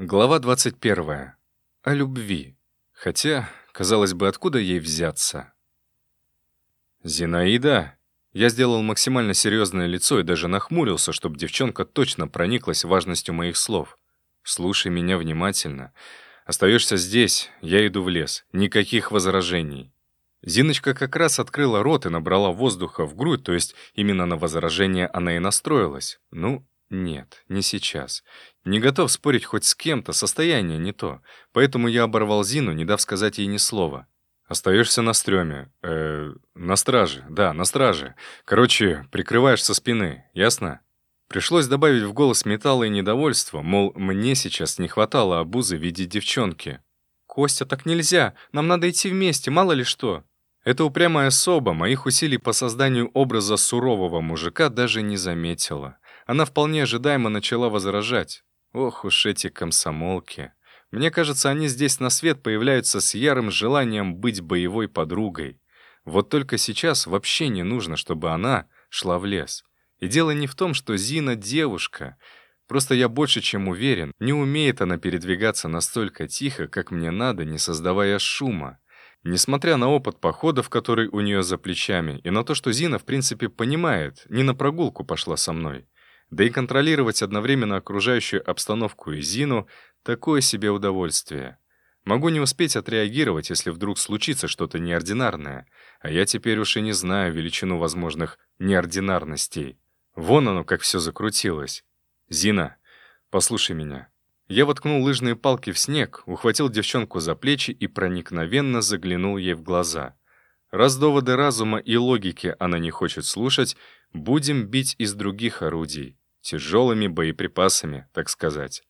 Глава 21. О любви. Хотя, казалось бы, откуда ей взяться? «Зинаида?» Я сделал максимально серьезное лицо и даже нахмурился, чтобы девчонка точно прониклась важностью моих слов. «Слушай меня внимательно. Остаешься здесь, я иду в лес. Никаких возражений». Зиночка как раз открыла рот и набрала воздуха в грудь, то есть именно на возражение она и настроилась. Ну, нет, не сейчас. Не готов спорить хоть с кем-то, состояние не то. Поэтому я оборвал Зину, не дав сказать ей ни слова. Остаешься на стреме. Э, на страже. Да, на страже. Короче, прикрываешь со спины. Ясно? Пришлось добавить в голос металла и недовольство, мол, мне сейчас не хватало обузы в виде девчонки. «Костя, так нельзя. Нам надо идти вместе, мало ли что». Эта упрямая особа моих усилий по созданию образа сурового мужика даже не заметила она вполне ожидаемо начала возражать. Ох уж эти комсомолки. Мне кажется, они здесь на свет появляются с ярым желанием быть боевой подругой. Вот только сейчас вообще не нужно, чтобы она шла в лес. И дело не в том, что Зина девушка. Просто я больше чем уверен, не умеет она передвигаться настолько тихо, как мне надо, не создавая шума. Несмотря на опыт походов, который у нее за плечами, и на то, что Зина, в принципе, понимает, не на прогулку пошла со мной. Да и контролировать одновременно окружающую обстановку и Зину — такое себе удовольствие. Могу не успеть отреагировать, если вдруг случится что-то неординарное, а я теперь уж и не знаю величину возможных неординарностей. Вон оно, как все закрутилось. «Зина, послушай меня». Я воткнул лыжные палки в снег, ухватил девчонку за плечи и проникновенно заглянул ей в глаза. Раз доводы разума и логики она не хочет слушать, будем бить из других орудий тяжелыми боеприпасами, так сказать.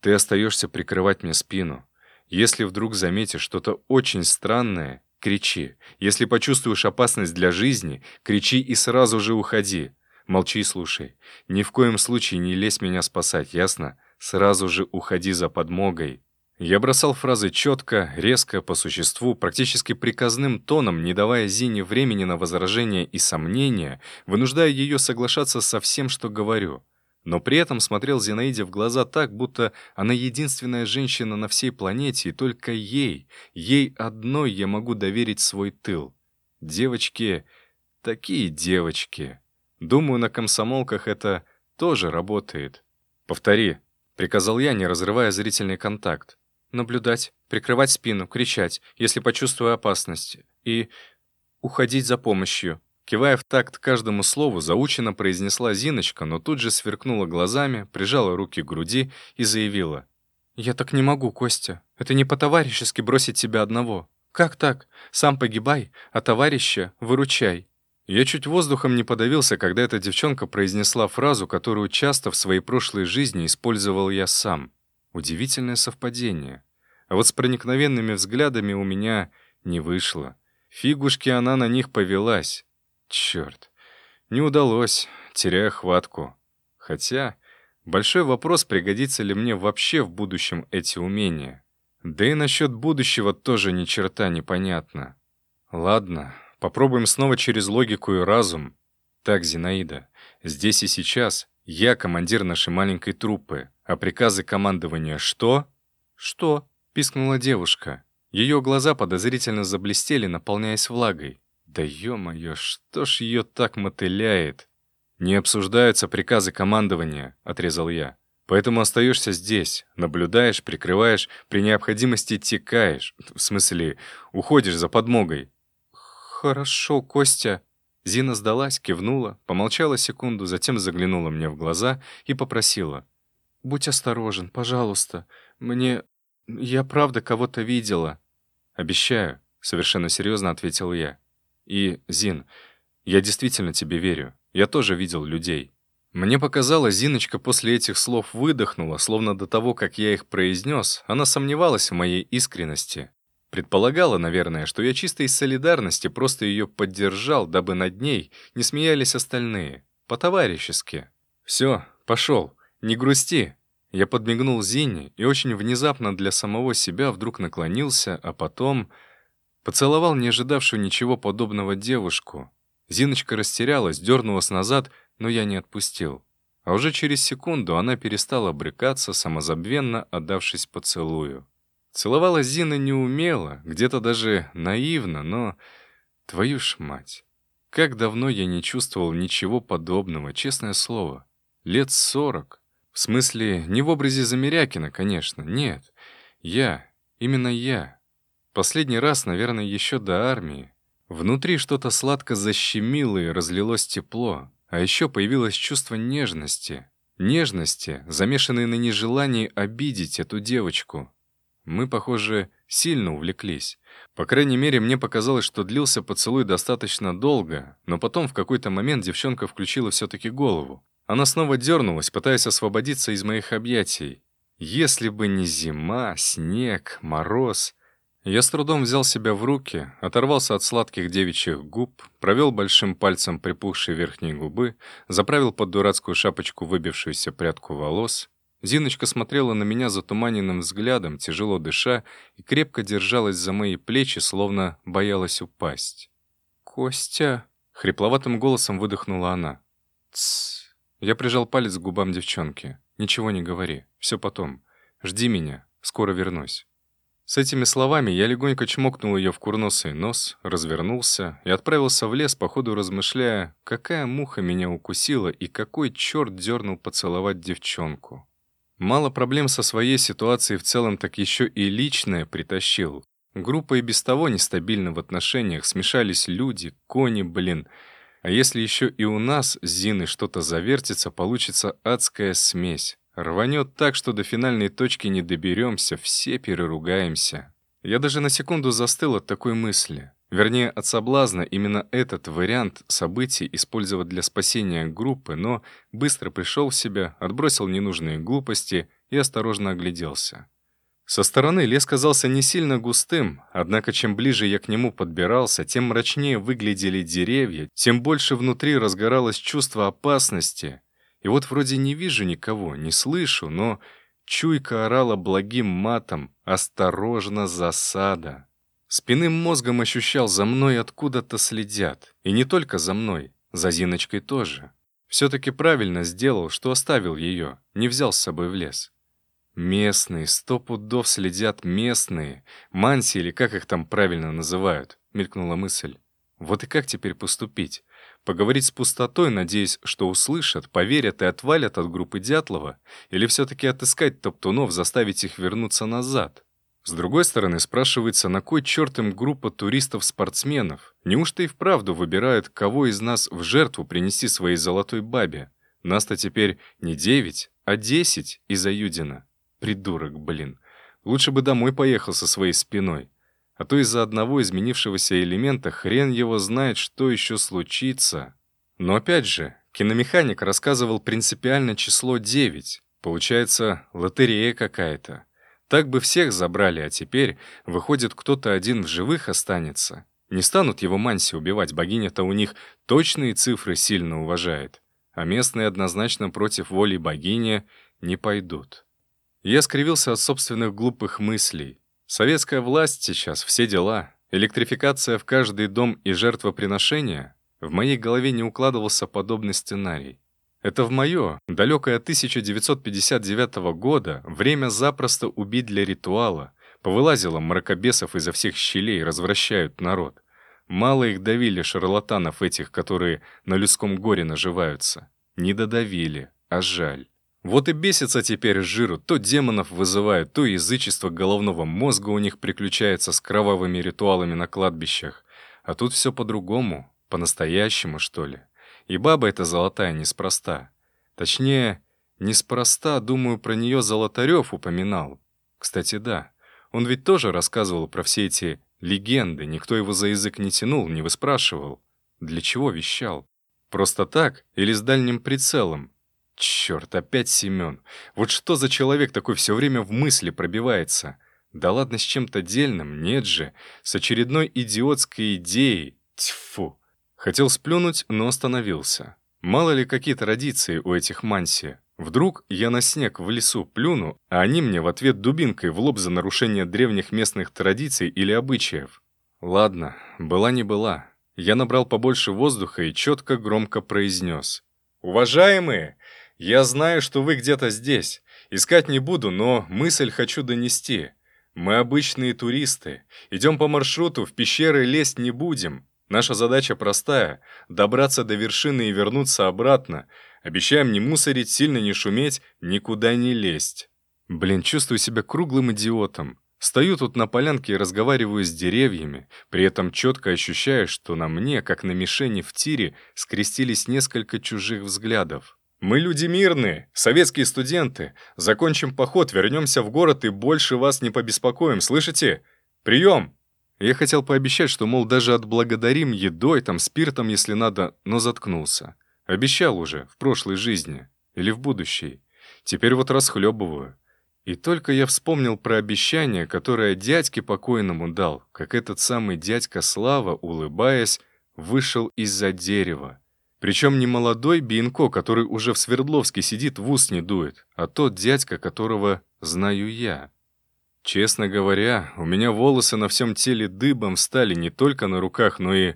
Ты остаешься прикрывать мне спину. Если вдруг заметишь что-то очень странное, кричи. Если почувствуешь опасность для жизни, кричи и сразу же уходи. Молчи и слушай. Ни в коем случае не лезь меня спасать, ясно? Сразу же уходи за подмогой. Я бросал фразы четко, резко, по существу, практически приказным тоном, не давая Зине времени на возражения и сомнения, вынуждая ее соглашаться со всем, что говорю но при этом смотрел Зинаиде в глаза так, будто она единственная женщина на всей планете, и только ей, ей одной я могу доверить свой тыл. Девочки, такие девочки. Думаю, на комсомолках это тоже работает. «Повтори», — приказал я, не разрывая зрительный контакт. «Наблюдать, прикрывать спину, кричать, если почувствую опасность, и уходить за помощью», Кивая в такт каждому слову, заученно произнесла Зиночка, но тут же сверкнула глазами, прижала руки к груди и заявила. «Я так не могу, Костя. Это не по-товарищески бросить тебя одного. Как так? Сам погибай, а товарища выручай». Я чуть воздухом не подавился, когда эта девчонка произнесла фразу, которую часто в своей прошлой жизни использовал я сам. Удивительное совпадение. А вот с проникновенными взглядами у меня не вышло. Фигушки она на них повелась. Черт, не удалось, теряя хватку. Хотя, большой вопрос, пригодится ли мне вообще в будущем эти умения. Да и насчет будущего тоже ни черта непонятно. Ладно, попробуем снова через логику и разум. Так, Зинаида, здесь и сейчас я командир нашей маленькой труппы, а приказы командования что? Что? пискнула девушка. Ее глаза подозрительно заблестели, наполняясь влагой. Да ё-моё, что ж её так мотыляет? Не обсуждаются приказы командования, отрезал я. Поэтому остаешься здесь, наблюдаешь, прикрываешь, при необходимости текаешь. В смысле, уходишь за подмогой. Хорошо, Костя. Зина сдалась, кивнула, помолчала секунду, затем заглянула мне в глаза и попросила. «Будь осторожен, пожалуйста. Мне... Я правда кого-то видела». «Обещаю», — совершенно серьезно ответил я. И, Зин, я действительно тебе верю. Я тоже видел людей. Мне показалось, Зиночка после этих слов выдохнула, словно до того, как я их произнес, она сомневалась в моей искренности. Предполагала, наверное, что я чисто из солидарности просто ее поддержал, дабы над ней не смеялись остальные. По-товарищески. «Все, пошел. Не грусти». Я подмигнул Зине и очень внезапно для самого себя вдруг наклонился, а потом Поцеловал не ожидавшую ничего подобного девушку. Зиночка растерялась, дернулась назад, но я не отпустил. а уже через секунду она перестала брыкаться, самозабвенно отдавшись поцелую. Целовалась Зина неумело, где-то даже наивно, но... Твою ж мать! Как давно я не чувствовал ничего подобного, честное слово. Лет сорок. В смысле, не в образе Замерякина, конечно, нет. Я, именно я. Последний раз, наверное, еще до армии. Внутри что-то сладко защемило и разлилось тепло, а еще появилось чувство нежности. Нежности, замешанной на нежелании обидеть эту девочку. Мы, похоже, сильно увлеклись. По крайней мере, мне показалось, что длился поцелуй достаточно долго, но потом в какой-то момент девчонка включила все-таки голову. Она снова дернулась, пытаясь освободиться из моих объятий. Если бы не зима, снег, мороз... Я с трудом взял себя в руки, оторвался от сладких девичьих губ, провел большим пальцем припухшей верхней губы, заправил под дурацкую шапочку выбившуюся прядку волос. Зиночка смотрела на меня затуманенным взглядом, тяжело дыша, и крепко держалась за мои плечи, словно боялась упасть. «Костя!» — хрипловатым голосом выдохнула она. «Тссс!» Я прижал палец к губам девчонки. «Ничего не говори. Все потом. Жди меня. Скоро вернусь». С этими словами я легонько чмокнул ее в курносый нос, развернулся и отправился в лес, походу размышляя, какая муха меня укусила и какой черт дернул поцеловать девчонку. Мало проблем со своей ситуацией в целом, так еще и личное притащил. Группа и без того нестабильна в отношениях, смешались люди, кони, блин. А если еще и у нас с Зиной что-то завертится, получится адская смесь. Рванет так, что до финальной точки не доберемся, все переругаемся. Я даже на секунду застыл от такой мысли. Вернее, от соблазна именно этот вариант событий использовать для спасения группы, но быстро пришел в себя, отбросил ненужные глупости и осторожно огляделся. Со стороны лес казался не сильно густым, однако чем ближе я к нему подбирался, тем мрачнее выглядели деревья, тем больше внутри разгоралось чувство опасности, и вот вроде не вижу никого, не слышу, но чуйка орала благим матом «Осторожно, засада!». Спинным мозгом ощущал, за мной откуда-то следят. И не только за мной, за Зиночкой тоже. Все-таки правильно сделал, что оставил ее, не взял с собой в лес. Местные, сто пудов следят местные. Манси или как их там правильно называют, мелькнула мысль. Вот и как теперь поступить? Поговорить с пустотой, надеясь, что услышат, поверят и отвалят от группы Дятлова? Или все-таки отыскать топтунов, заставить их вернуться назад? С другой стороны, спрашивается, на кой черт им группа туристов-спортсменов? Неужто и вправду выбирают, кого из нас в жертву принести своей золотой бабе? Нас-то теперь не девять, а десять из-за Юдина. Придурок, блин. Лучше бы домой поехал со своей спиной. А то из-за одного изменившегося элемента хрен его знает, что еще случится. Но опять же, киномеханик рассказывал принципиально число 9. Получается, лотерея какая-то. Так бы всех забрали, а теперь, выходит, кто-то один в живых останется. Не станут его Манси убивать, богиня-то у них точные цифры сильно уважает. А местные однозначно против воли богини не пойдут. Я скривился от собственных глупых мыслей. Советская власть сейчас, все дела. Электрификация в каждый дом и жертвоприношение. В моей голове не укладывался подобный сценарий. Это в мое, далекое 1959 года, время запросто убить для ритуала. Повылазило мракобесов изо всех щелей, развращают народ. Мало их давили, шарлатанов этих, которые на людском горе наживаются. Не додавили, а жаль. Вот и бесится теперь жиру, то демонов вызывают, то язычество головного мозга у них приключается с кровавыми ритуалами на кладбищах. А тут все по-другому, по-настоящему, что ли. И баба эта золотая неспроста. Точнее, неспроста, думаю, про нее Золотарев упоминал. Кстати, да, он ведь тоже рассказывал про все эти легенды, никто его за язык не тянул, не выспрашивал. Для чего вещал? Просто так или с дальним прицелом? Черт, опять Семен. Вот что за человек такой все время в мысли пробивается? Да ладно с чем-то дельным, нет же. С очередной идиотской идеей. Тьфу. Хотел сплюнуть, но остановился. Мало ли какие традиции у этих манси. Вдруг я на снег в лесу плюну, а они мне в ответ дубинкой в лоб за нарушение древних местных традиций или обычаев. Ладно, была не была. Я набрал побольше воздуха и четко громко произнес. «Уважаемые, Я знаю, что вы где-то здесь. Искать не буду, но мысль хочу донести. Мы обычные туристы. Идем по маршруту, в пещеры лезть не будем. Наша задача простая — добраться до вершины и вернуться обратно. Обещаем не мусорить, сильно не шуметь, никуда не лезть. Блин, чувствую себя круглым идиотом. Стою тут на полянке и разговариваю с деревьями, при этом четко ощущая, что на мне, как на мишени в тире, скрестились несколько чужих взглядов. «Мы люди мирные, советские студенты. Закончим поход, вернемся в город и больше вас не побеспокоим, слышите? Прием!» Я хотел пообещать, что, мол, даже отблагодарим едой, там, спиртом, если надо, но заткнулся. Обещал уже, в прошлой жизни. Или в будущей. Теперь вот расхлебываю. И только я вспомнил про обещание, которое дядьке покойному дал, как этот самый дядька Слава, улыбаясь, вышел из-за дерева. Причем не молодой Бинко, который уже в Свердловске сидит, в ус не дует, а тот дядька, которого знаю я. Честно говоря, у меня волосы на всем теле дыбом стали не только на руках, но и...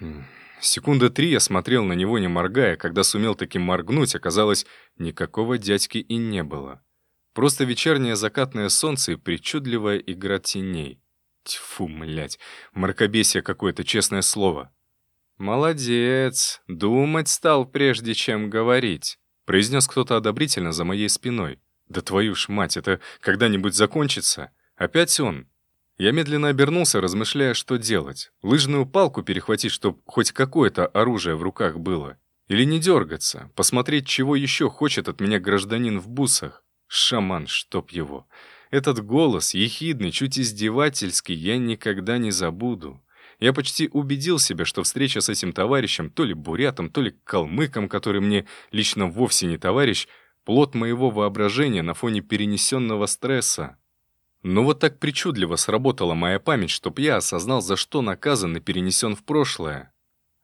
Хм, секунда три я смотрел на него, не моргая. Когда сумел таки моргнуть, оказалось, никакого дядьки и не было. Просто вечернее закатное солнце и причудливая игра теней. Тьфу, млять, мракобесие какое-то, честное слово. «Молодец, думать стал, прежде чем говорить», — произнес кто-то одобрительно за моей спиной. «Да твою ж мать, это когда-нибудь закончится? Опять он?» Я медленно обернулся, размышляя, что делать. Лыжную палку перехватить, чтобы хоть какое-то оружие в руках было. Или не дергаться, посмотреть, чего еще хочет от меня гражданин в бусах. Шаман, чтоб его. Этот голос, ехидный, чуть издевательский, я никогда не забуду. Я почти убедил себя, что встреча с этим товарищем, то ли бурятом, то ли калмыком, который мне лично вовсе не товарищ, плод моего воображения на фоне перенесенного стресса. Но вот так причудливо сработала моя память, чтоб я осознал, за что наказан и перенесен в прошлое.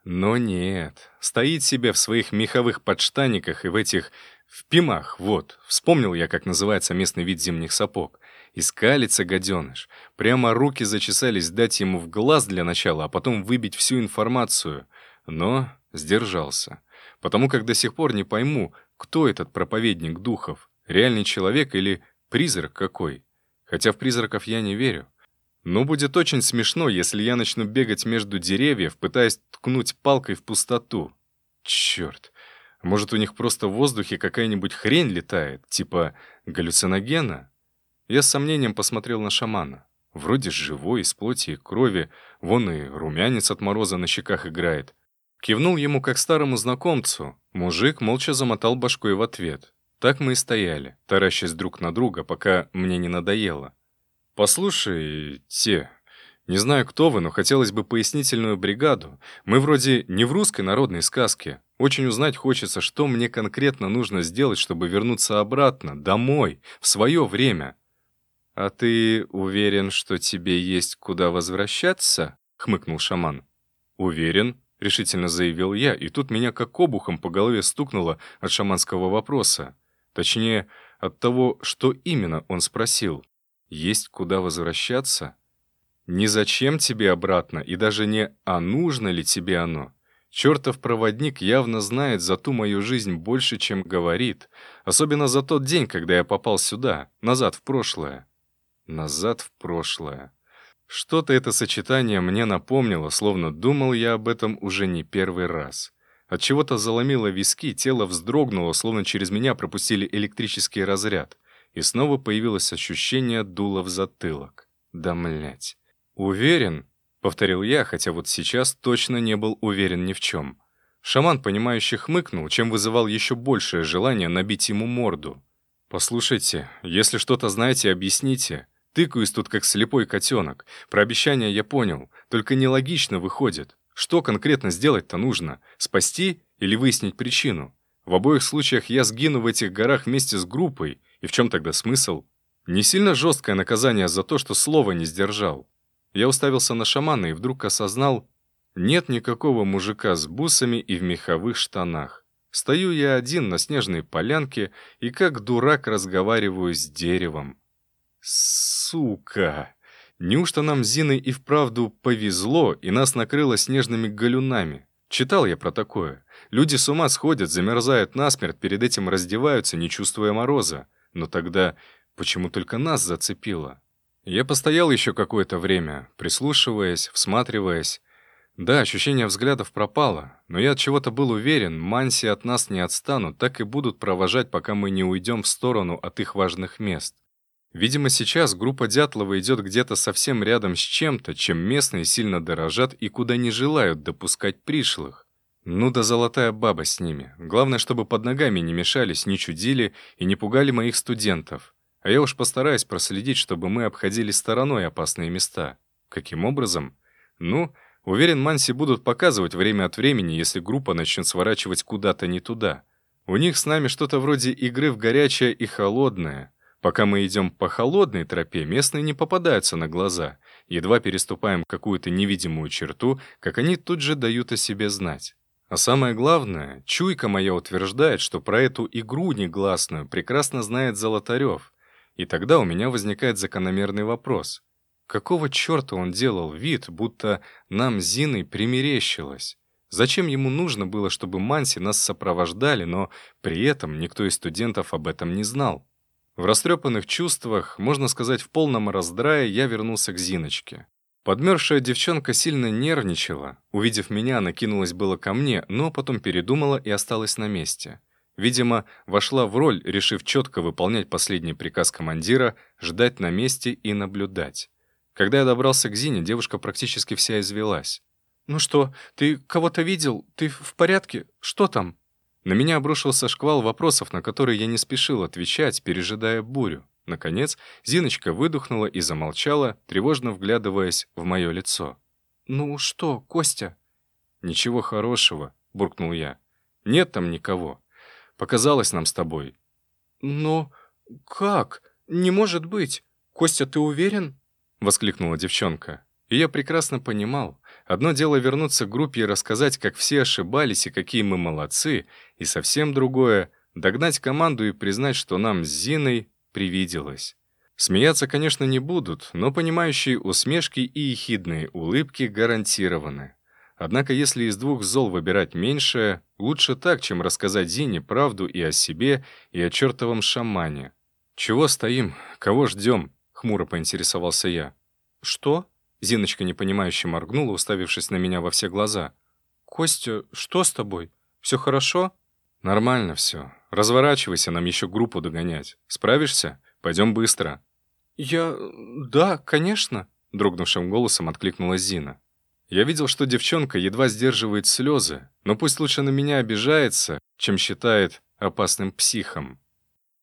Но нет, стоит себе в своих меховых подштаниках и в этих... в пимах, вот. Вспомнил я, как называется местный вид зимних сапог. Искалится гаденыш. Прямо руки зачесались дать ему в глаз для начала, а потом выбить всю информацию. Но сдержался. Потому как до сих пор не пойму, кто этот проповедник духов? Реальный человек или призрак какой? Хотя в призраков я не верю. Но будет очень смешно, если я начну бегать между деревьев, пытаясь ткнуть палкой в пустоту. Черт. Может, у них просто в воздухе какая-нибудь хрень летает, типа галлюциногена? Я с сомнением посмотрел на шамана. Вроде живой, из плоти и крови, вон и румянец от мороза на щеках играет. Кивнул ему как старому знакомцу. Мужик молча замотал башкой в ответ. Так мы и стояли, таращась друг на друга, пока мне не надоело. «Послушай, те, не знаю, кто вы, но хотелось бы пояснительную бригаду. Мы вроде не в русской народной сказке. Очень узнать хочется, что мне конкретно нужно сделать, чтобы вернуться обратно, домой, в свое время». «А ты уверен, что тебе есть куда возвращаться?» — хмыкнул шаман. «Уверен», — решительно заявил я, и тут меня как обухом по голове стукнуло от шаманского вопроса. Точнее, от того, что именно он спросил. «Есть куда возвращаться?» «Не зачем тебе обратно, и даже не «а нужно ли тебе оно?» Чертов проводник явно знает за ту мою жизнь больше, чем говорит. Особенно за тот день, когда я попал сюда, назад в прошлое. Назад в прошлое. Что-то это сочетание мне напомнило, словно думал я об этом уже не первый раз. От чего-то заломило виски, тело вздрогнуло, словно через меня пропустили электрический разряд. И снова появилось ощущение дула в затылок. Да млять. Уверен, повторил я, хотя вот сейчас точно не был уверен ни в чем. Шаман, понимающе хмыкнул, чем вызывал еще большее желание набить ему морду. «Послушайте, если что-то знаете, объясните. Тыкаюсь тут как слепой котенок. Про обещание я понял, только нелогично выходит. Что конкретно сделать-то нужно? Спасти или выяснить причину? В обоих случаях я сгину в этих горах вместе с группой. И в чем тогда смысл? Не сильно жесткое наказание за то, что слова не сдержал. Я уставился на шамана и вдруг осознал, нет никакого мужика с бусами и в меховых штанах. Стою я один на снежной полянке и как дурак разговариваю с деревом. Сука! Неужто нам с Зиной и вправду повезло, и нас накрыло снежными галюнами? Читал я про такое. Люди с ума сходят, замерзают насмерть, перед этим раздеваются, не чувствуя мороза. Но тогда почему только нас зацепило? Я постоял еще какое-то время, прислушиваясь, всматриваясь. Да, ощущение взглядов пропало, но я от чего-то был уверен, манси от нас не отстанут, так и будут провожать, пока мы не уйдем в сторону от их важных мест. Видимо, сейчас группа Дятлова идет где-то совсем рядом с чем-то, чем местные сильно дорожат и куда не желают допускать пришлых. Ну да золотая баба с ними. Главное, чтобы под ногами не мешались, не чудили и не пугали моих студентов. А я уж постараюсь проследить, чтобы мы обходили стороной опасные места. Каким образом? Ну, уверен, Манси будут показывать время от времени, если группа начнет сворачивать куда-то не туда. У них с нами что-то вроде игры в горячее и холодное. Пока мы идем по холодной тропе, местные не попадаются на глаза. Едва переступаем какую-то невидимую черту, как они тут же дают о себе знать. А самое главное, чуйка моя утверждает, что про эту игру негласную прекрасно знает Золотарев. И тогда у меня возникает закономерный вопрос. Какого черта он делал вид, будто нам Зиной примерещилось? Зачем ему нужно было, чтобы Манси нас сопровождали, но при этом никто из студентов об этом не знал? В растрепанных чувствах, можно сказать, в полном раздрае, я вернулся к Зиночке. Подмерзшая девчонка сильно нервничала. Увидев меня, она кинулась было ко мне, но потом передумала и осталась на месте. Видимо, вошла в роль, решив четко выполнять последний приказ командира, ждать на месте и наблюдать. Когда я добрался к Зине, девушка практически вся извелась. «Ну что, ты кого-то видел? Ты в порядке? Что там?» На меня обрушился шквал вопросов, на которые я не спешил отвечать, пережидая бурю. Наконец, Зиночка выдохнула и замолчала, тревожно вглядываясь в мое лицо. «Ну что, Костя?» «Ничего хорошего», — буркнул я. «Нет там никого. Показалось нам с тобой». «Но как? Не может быть. Костя, ты уверен?» — воскликнула девчонка. И я прекрасно понимал. Одно дело вернуться к группе и рассказать, как все ошибались и какие мы молодцы, и совсем другое — догнать команду и признать, что нам с Зиной привиделось. Смеяться, конечно, не будут, но понимающие усмешки и ехидные улыбки гарантированы. Однако если из двух зол выбирать меньшее, лучше так, чем рассказать Зине правду и о себе, и о чертовом шамане. «Чего стоим? Кого ждем?» — хмуро поинтересовался я. «Что?» — Зиночка непонимающе моргнула, уставившись на меня во все глаза. «Костя, что с тобой? Все хорошо?» «Нормально все. Разворачивайся, нам еще группу догонять. Справишься? Пойдем быстро». «Я... да, конечно», — дрогнувшим голосом откликнулась Зина. Я видел, что девчонка едва сдерживает слезы, но пусть лучше на меня обижается, чем считает опасным психом.